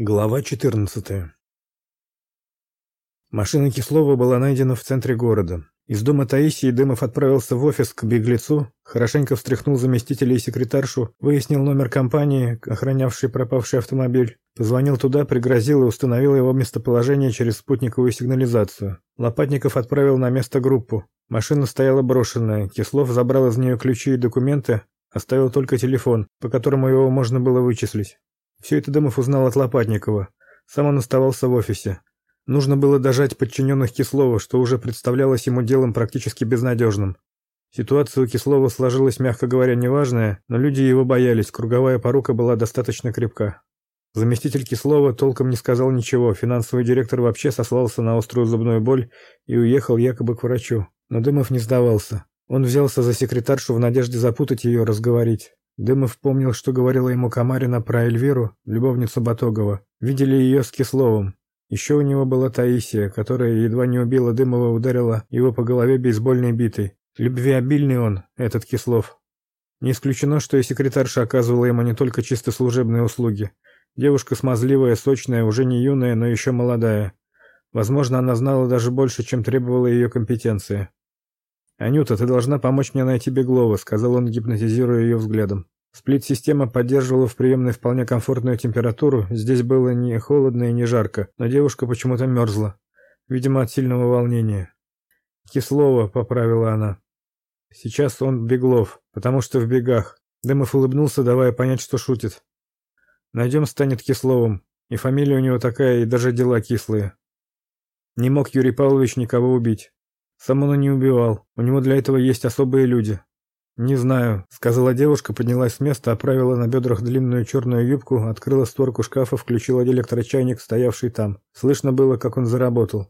Глава 14. Машина Кислова была найдена в центре города. Из дома Таисии Дымов отправился в офис к беглецу, хорошенько встряхнул заместителя и секретаршу, выяснил номер компании, охранявшей пропавший автомобиль, позвонил туда, пригрозил и установил его местоположение через спутниковую сигнализацию. Лопатников отправил на место группу. Машина стояла брошенная. Кислов забрал из нее ключи и документы, оставил только телефон, по которому его можно было вычислить. Все это Дымов узнал от Лопатникова. Сам он оставался в офисе. Нужно было дожать подчиненных Кислова, что уже представлялось ему делом практически безнадежным. Ситуация у Кислова сложилась, мягко говоря, неважная, но люди его боялись, круговая порука была достаточно крепка. Заместитель Кислова толком не сказал ничего, финансовый директор вообще сослался на острую зубную боль и уехал якобы к врачу. Но Дымов не сдавался. Он взялся за секретаршу в надежде запутать ее, разговорить. Дымов помнил, что говорила ему Камарина про Эльвиру, любовницу Батогова. Видели ее с Кисловым. Еще у него была Таисия, которая едва не убила Дымова, ударила его по голове бейсбольной битой. Любвеобильный он, этот Кислов. Не исключено, что и секретарша оказывала ему не только чисто служебные услуги. Девушка смазливая, сочная, уже не юная, но еще молодая. Возможно, она знала даже больше, чем требовала ее компетенция. «Анюта, ты должна помочь мне найти Беглова», — сказал он, гипнотизируя ее взглядом. Сплит-система поддерживала в приемной вполне комфортную температуру, здесь было не холодно и не жарко, но девушка почему-то мерзла, видимо, от сильного волнения. «Кислова», — поправила она. «Сейчас он Беглов, потому что в бегах». Дымов улыбнулся, давая понять, что шутит. «Найдем станет Кисловым, и фамилия у него такая, и даже дела кислые». Не мог Юрий Павлович никого убить. Сам он не убивал. У него для этого есть особые люди. Не знаю, сказала девушка, поднялась с места, оправила на бедрах длинную черную юбку, открыла створку шкафа, включила электрочайник, стоявший там. Слышно было, как он заработал.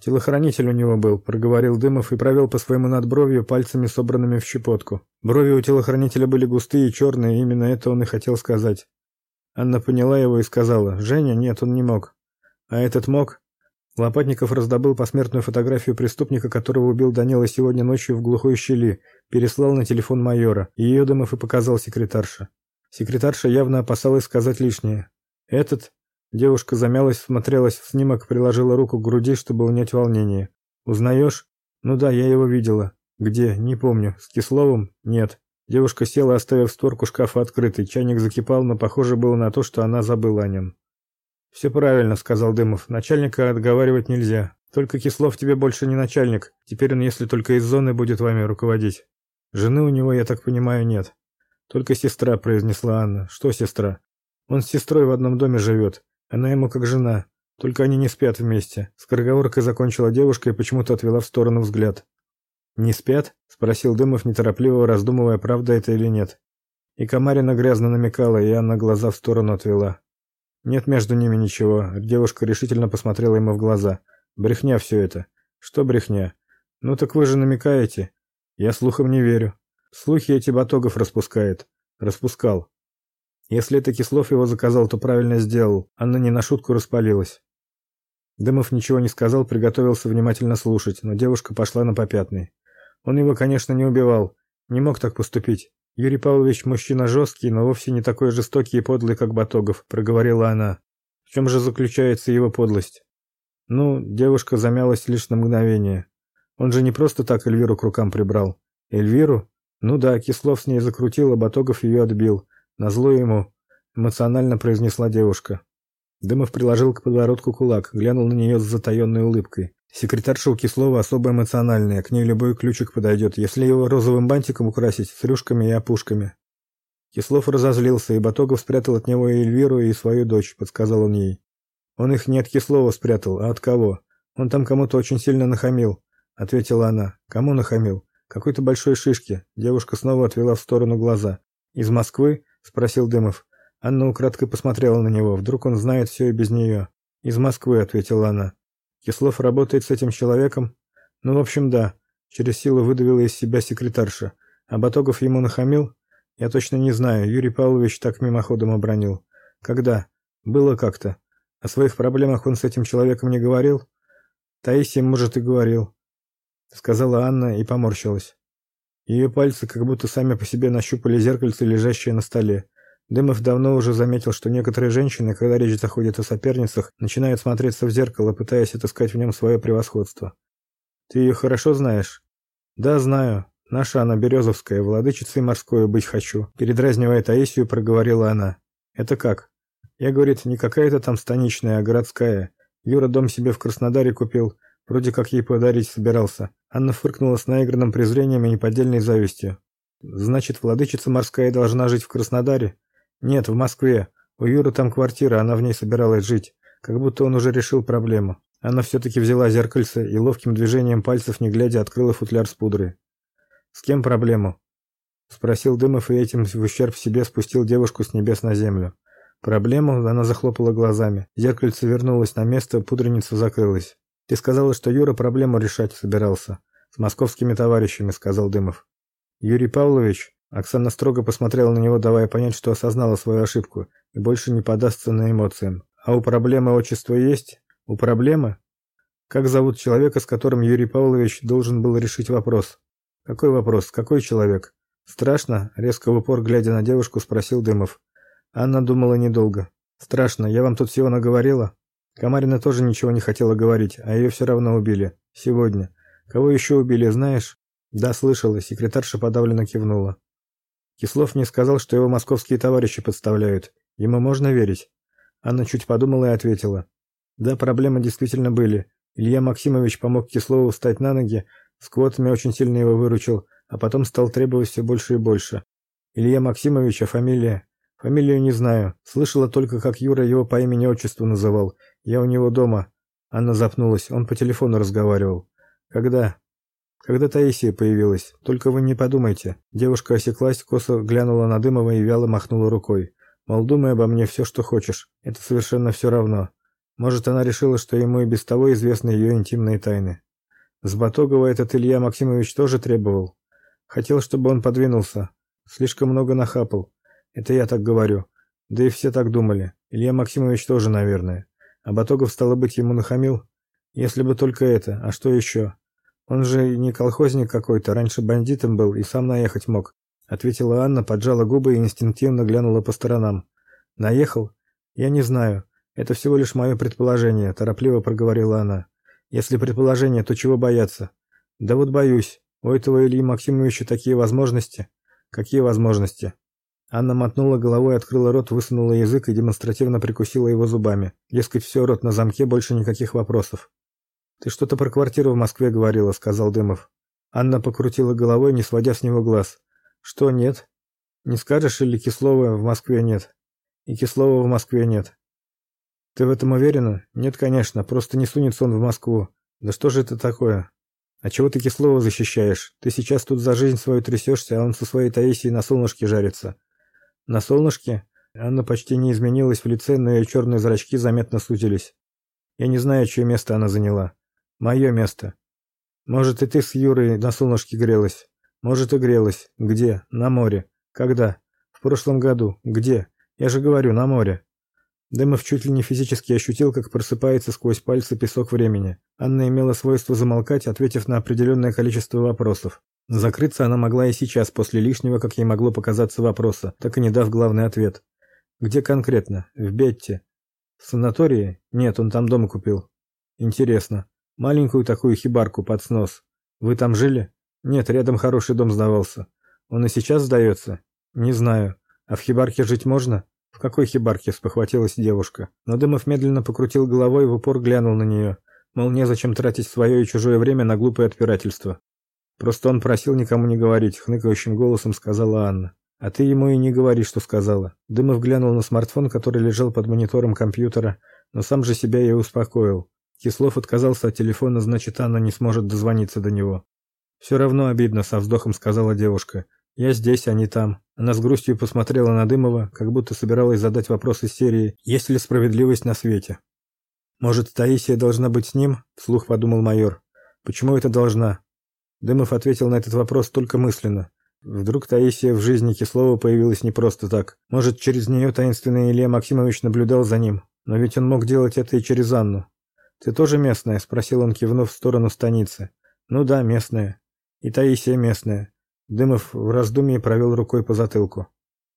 Телохранитель у него был, проговорил Дымов и провел по своему надбровью пальцами, собранными в щепотку. Брови у телохранителя были густые и черные, именно это он и хотел сказать. Анна поняла его и сказала: "Женя, нет, он не мог". А этот мог? Лопатников раздобыл посмертную фотографию преступника, которого убил Данила сегодня ночью в глухой щели, переслал на телефон майора. Ее Дымов и показал секретарше. Секретарша явно опасалась сказать лишнее. Этот девушка замялась, смотрелась в снимок, приложила руку к груди, чтобы унять волнение. Узнаешь? Ну да, я его видела. Где? Не помню. С Кисловым? Нет. Девушка села, оставив створку шкафа открытой. Чайник закипал, но похоже было на то, что она забыла о нем. «Все правильно», — сказал Дымов. «Начальника отговаривать нельзя. Только Кислов тебе больше не начальник. Теперь он, если только из зоны, будет вами руководить. Жены у него, я так понимаю, нет. Только сестра», — произнесла Анна. «Что сестра?» «Он с сестрой в одном доме живет. Она ему как жена. Только они не спят вместе». Скороговоркой закончила девушка и почему-то отвела в сторону взгляд. «Не спят?» — спросил Дымов, неторопливо раздумывая, правда это или нет. И Камарина грязно намекала, и Анна глаза в сторону отвела. Нет между ними ничего. Девушка решительно посмотрела ему в глаза. Брехня все это. Что брехня? Ну так вы же намекаете. Я слухам не верю. Слухи эти Батогов распускает. Распускал. Если это Кислов его заказал, то правильно сделал. Анна не на шутку распалилась. Дымов ничего не сказал, приготовился внимательно слушать, но девушка пошла на попятный. Он его, конечно, не убивал, не мог так поступить. Юрий Павлович мужчина жесткий, но вовсе не такой жестокий и подлый, как Батогов, проговорила она. В чем же заключается его подлость? Ну, девушка замялась лишь на мгновение. Он же не просто так Эльвиру к рукам прибрал. Эльвиру? Ну да, Кислов с ней закрутил, а Батогов ее отбил. Назло ему, эмоционально произнесла девушка. Дымов приложил к подбородку кулак, глянул на нее с затаенной улыбкой. Секретарша у Кислова особо эмоциональная, к ней любой ключик подойдет, если его розовым бантиком украсить, с рюшками и опушками. Кислов разозлился, и Батогов спрятал от него и Эльвиру, и свою дочь, подсказал он ей. Он их не от Кислова спрятал, а от кого? Он там кому-то очень сильно нахамил, ответила она. Кому нахамил? Какой-то большой шишке. Девушка снова отвела в сторону глаза. Из Москвы? спросил Дымов. Анна украдкой посмотрела на него, вдруг он знает все и без нее. Из Москвы, ответила она. Кислов работает с этим человеком? Ну, в общем, да. Через силу выдавила из себя секретарша. А Батогов ему нахамил? Я точно не знаю. Юрий Павлович так мимоходом обронил. Когда? Было как-то. О своих проблемах он с этим человеком не говорил? Таисия, может, и говорил. Сказала Анна и поморщилась. Ее пальцы как будто сами по себе нащупали зеркальце, лежащее на столе. Дымов давно уже заметил, что некоторые женщины, когда речь заходит о соперницах, начинают смотреться в зеркало, пытаясь отыскать в нем свое превосходство. Ты ее хорошо знаешь? Да, знаю. Наша она Березовская, владычицей морской быть хочу, передразнивая Таисию, проговорила она. Это как? Я, говорит, не какая-то там станичная, а городская. Юра дом себе в Краснодаре купил, вроде как ей подарить собирался. Анна фыркнула с наигранным презрением и неподдельной завистью. Значит, владычица морская должна жить в Краснодаре? Нет, в Москве. У Юры там квартира, она в ней собиралась жить. Как будто он уже решил проблему. Она все таки взяла зеркальце и ловким движением пальцев, не глядя, открыла футляр с пудрой. С кем проблему? спросил Дымов и этим в ущерб себе спустил девушку с небес на землю. Проблему она захлопала глазами. Зеркальце вернулось на место, пудреница закрылась. Ты сказала, что Юра проблему решать собирался с московскими товарищами, сказал Дымов. Юрий Павлович Оксана строго посмотрела на него, давая понять, что осознала свою ошибку и больше не поддастся на эмоциям. А у проблемы отчество есть? У проблемы? Как зовут человека, с которым Юрий Павлович должен был решить вопрос? Какой вопрос? Какой человек? Страшно, резко в упор глядя на девушку, спросил Дымов. Анна думала недолго. Страшно, я вам тут всего наговорила. Камарина тоже ничего не хотела говорить, а ее все равно убили. Сегодня. Кого еще убили, знаешь? Да, слышала, секретарша подавленно кивнула. Кислов мне сказал, что его московские товарищи подставляют. Ему можно верить? Анна чуть подумала и ответила: "Да, проблемы действительно были. Илья Максимович помог Кислову встать на ноги, с квотами очень сильно его выручил, а потом стал требовать все больше и больше. Илья Максимович, а фамилия? Фамилию не знаю. Слышала только, как Юра его по имени-отчеству называл. Я у него дома. Анна запнулась. Он по телефону разговаривал. Когда? Когда Таисия появилась. Только вы не подумайте. Девушка осеклась, косо глянула на Дымова и вяло махнула рукой. Мол, думай обо мне все, что хочешь. Это совершенно все равно. Может, она решила, что ему и без того известны ее интимные тайны. С Батогова этот Илья Максимович тоже требовал. Хотел, чтобы он подвинулся. Слишком много нахапал. Это я так говорю. Да и все так думали. Илья Максимович тоже, наверное. А Батогов стало быть ему нахамил. Если бы только это. А что еще? Он же не колхозник какой-то, раньше бандитом был и сам наехать мог, ответила Анна, поджала губы и инстинктивно глянула по сторонам. Наехал? Я не знаю. Это всего лишь мое предположение, торопливо проговорила она. Если предположение, то чего бояться? Да вот боюсь. У этого Ильи Максимовича такие возможности. Какие возможности? Анна мотнула головой, открыла рот, высунула язык и демонстративно прикусила его зубами. Дескать, все, рот на замке, больше никаких вопросов. Ты что-то про квартиру в Москве говорила, сказал Дымов. Анна покрутила головой, не сводя с него глаз. Что нет? Не скажешь или Кислова в Москве нет? И Кислова в Москве нет. Ты в этом уверена? Нет, конечно, просто не сунется он в Москву. Да что же это такое? А чего ты Кислова защищаешь? Ты сейчас тут за жизнь свою трясешься, а он со своей Таисией на солнышке жарится. На солнышке? Анна почти не изменилась в лице, но ее черные зрачки заметно сузились. Я не знаю, чье место она заняла. Мое место. Может, и ты с Юрой на солнышке грелась? Может, и грелась. Где? На море. Когда? В прошлом году. Где? Я же говорю, на море. Дымов чуть ли не физически ощутил, как просыпается сквозь пальцы песок времени. Анна имела свойство замолкать, ответив на определенное количество вопросов. Закрыться она могла и сейчас, после лишнего, как ей могло показаться вопроса, так и не дав главный ответ. Где конкретно? В Бетте. В санатории? Нет, он там дом купил. Интересно. Маленькую такую хибарку под снос. Вы там жили? Нет, рядом хороший дом сдавался. Он и сейчас сдается? Не знаю. А в хибарке жить можно? В какой хибарке? спохватилась девушка. Но Дымов медленно покрутил головой и в упор глянул на нее. Мол, незачем тратить свое и чужое время на глупое отпирательство. Просто он просил никому не говорить, хныкающим голосом сказала Анна. А ты ему и не говори, что сказала. Дымов глянул на смартфон, который лежал под монитором компьютера, но сам же себя и успокоил. Кислов отказался от телефона, значит, Анна не сможет дозвониться до него. «Все равно обидно, со вздохом сказала девушка. Я здесь, а не там. Она с грустью посмотрела на Дымова, как будто собиралась задать вопрос из серии: есть ли справедливость на свете? Может, Таисия должна быть с ним? вслух подумал майор. Почему это должна? Дымов ответил на этот вопрос только мысленно. Вдруг Таисия в жизни Кислова появилась не просто так. Может, через нее таинственный Илья Максимович наблюдал за ним. Но ведь он мог делать это и через Анну. Ты тоже местная, спросил он, кивнув в сторону станицы. Ну да, местная. И Таисия местная. Дымов в раздумье провел рукой по затылку.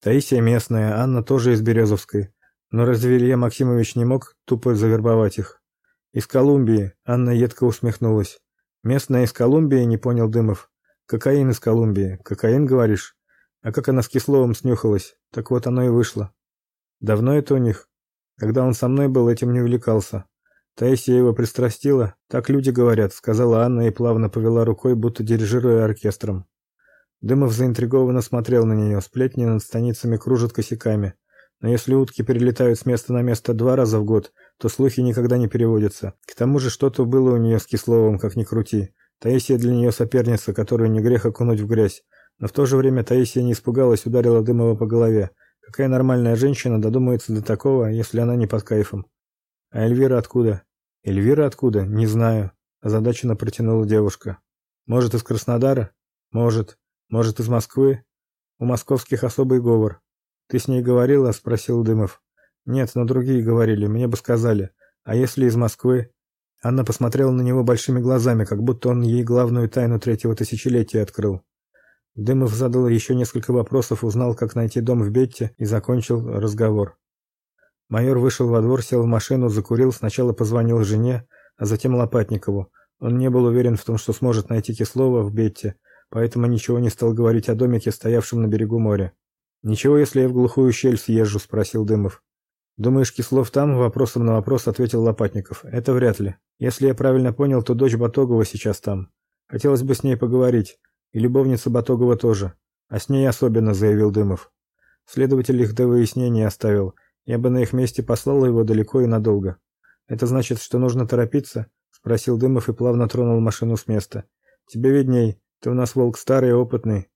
Таисия местная, Анна тоже из Березовской. Но разве Илья Максимович не мог тупо завербовать их? Из Колумбии, Анна едко усмехнулась. Местная из Колумбии, не понял Дымов. Кокаин из Колумбии. Кокаин, говоришь? А как она с Кисловым снюхалась? Так вот оно и вышло. Давно это у них? Когда он со мной был, этим не увлекался. Таисия его пристрастила, так люди говорят, сказала Анна и плавно повела рукой, будто дирижируя оркестром. Дымов заинтригованно смотрел на нее, сплетни над станицами кружат косяками. Но если утки перелетают с места на место два раза в год, то слухи никогда не переводятся. К тому же что-то было у нее с Кисловым, как ни крути. Таисия для нее соперница, которую не грех окунуть в грязь. Но в то же время Таисия не испугалась, ударила Дымова по голове. Какая нормальная женщина додумается до такого, если она не под кайфом? А Эльвира откуда? Эльвира откуда? Не знаю, озадаченно протянула девушка. Может, из Краснодара? Может. Может, из Москвы? У московских особый говор. Ты с ней говорила, спросил Дымов. Нет, но другие говорили, мне бы сказали. А если из Москвы? Анна посмотрела на него большими глазами, как будто он ей главную тайну третьего тысячелетия открыл. Дымов задал еще несколько вопросов, узнал, как найти дом в Бетте и закончил разговор. Майор вышел во двор, сел в машину, закурил, сначала позвонил жене, а затем Лопатникову. Он не был уверен в том, что сможет найти Кислова в Бетте, поэтому ничего не стал говорить о домике, стоявшем на берегу моря. «Ничего, если я в глухую щель съезжу?» – спросил Дымов. «Думаешь, Кислов там?» – вопросом на вопрос ответил Лопатников. «Это вряд ли. Если я правильно понял, то дочь Батогова сейчас там. Хотелось бы с ней поговорить. И любовница Батогова тоже. А с ней особенно», – заявил Дымов. Следователь их до выяснения оставил. Я бы на их месте послал его далеко и надолго. «Это значит, что нужно торопиться?» – спросил Дымов и плавно тронул машину с места. «Тебе видней. Ты у нас волк старый и опытный.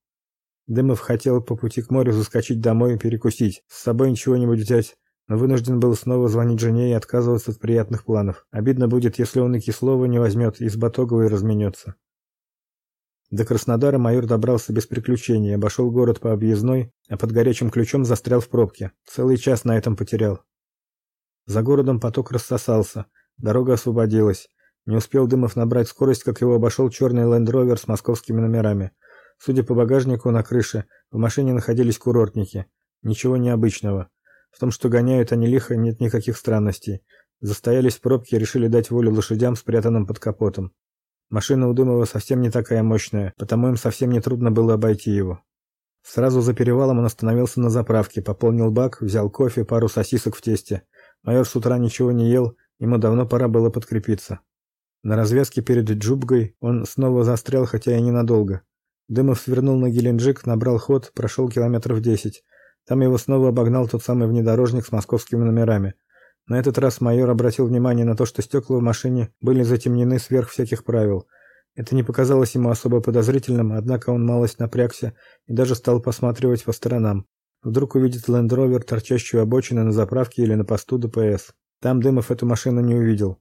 Дымов хотел по пути к морю заскочить домой и перекусить, с собой ничего-нибудь взять, но вынужден был снова звонить жене и отказываться от приятных планов. Обидно будет, если он и Кислова не возьмет, и с Батоговой разменется. До Краснодара майор добрался без приключений, обошел город по объездной, а под горячим ключом застрял в пробке. Целый час на этом потерял. За городом поток рассосался, дорога освободилась. Не успел Дымов набрать скорость, как его обошел черный Land с московскими номерами. Судя по багажнику на крыше, в машине находились курортники. Ничего необычного. В том, что гоняют они лихо, нет никаких странностей. Застоялись в пробке и решили дать волю лошадям, спрятанным под капотом. Машина у Дымова совсем не такая мощная, потому им совсем не трудно было обойти его. Сразу за перевалом он остановился на заправке, пополнил бак, взял кофе, пару сосисок в тесте. Майор с утра ничего не ел, ему давно пора было подкрепиться. На развязке перед Джубгой он снова застрял, хотя и ненадолго. Дымов свернул на Геленджик, набрал ход, прошел километров десять. Там его снова обогнал тот самый внедорожник с московскими номерами. На этот раз майор обратил внимание на то, что стекла в машине были затемнены сверх всяких правил. Это не показалось ему особо подозрительным, однако он малость напрягся и даже стал посматривать по сторонам. Вдруг увидит Лендровер, торчащую обочину на заправке или на посту ДПС. Там Дымов эту машину не увидел.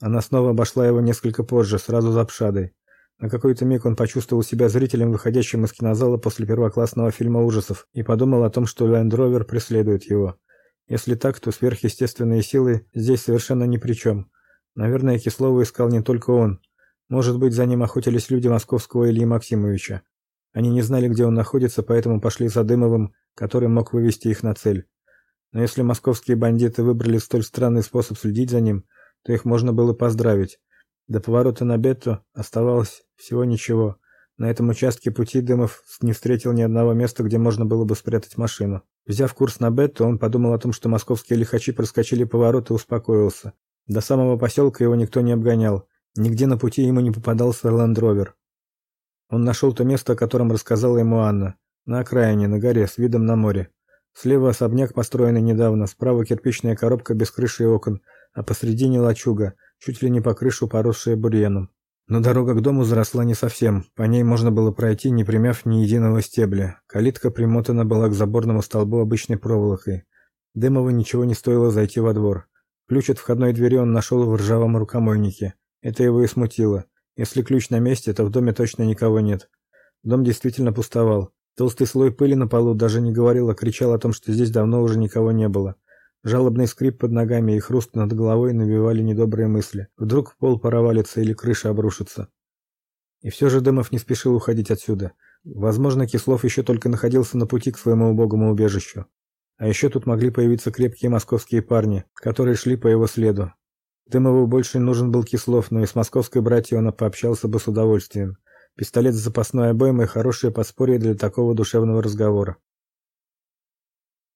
Она снова обошла его несколько позже, сразу за Пшадой. На какой-то миг он почувствовал себя зрителем, выходящим из кинозала после первоклассного фильма ужасов, и подумал о том, что Rover преследует его. Если так, то сверхъестественные силы здесь совершенно ни при чем. Наверное, Кислова искал не только он. Может быть, за ним охотились люди московского Ильи Максимовича. Они не знали, где он находится, поэтому пошли за Дымовым, который мог вывести их на цель. Но если московские бандиты выбрали столь странный способ следить за ним, то их можно было поздравить. До поворота на Бетту оставалось всего ничего. На этом участке пути Дымов не встретил ни одного места, где можно было бы спрятать машину. Взяв курс на Бетту, он подумал о том, что московские лихачи проскочили поворот и успокоился. До самого поселка его никто не обгонял. Нигде на пути ему не попадался ландровер. Он нашел то место, о котором рассказала ему Анна. На окраине, на горе, с видом на море. Слева особняк, построенный недавно, справа кирпичная коробка без крыши и окон, а посредине лачуга, чуть ли не по крышу поросшая бурьяном. Но дорога к дому заросла не совсем. По ней можно было пройти, не примяв ни единого стебля. Калитка примотана была к заборному столбу обычной проволокой. Дымову ничего не стоило зайти во двор. Ключ от входной двери он нашел в ржавом рукомойнике. Это его и смутило. Если ключ на месте, то в доме точно никого нет. Дом действительно пустовал. Толстый слой пыли на полу даже не говорил, а кричал о том, что здесь давно уже никого не было. Жалобный скрип под ногами и хруст над головой навевали недобрые мысли. Вдруг пол провалится или крыша обрушится. И все же Дымов не спешил уходить отсюда. Возможно, Кислов еще только находился на пути к своему убогому убежищу. А еще тут могли появиться крепкие московские парни, которые шли по его следу. Дымову больше нужен был Кислов, но и с московской братьей он пообщался бы с удовольствием. Пистолет с запасной обоймой – хорошее подспорье для такого душевного разговора.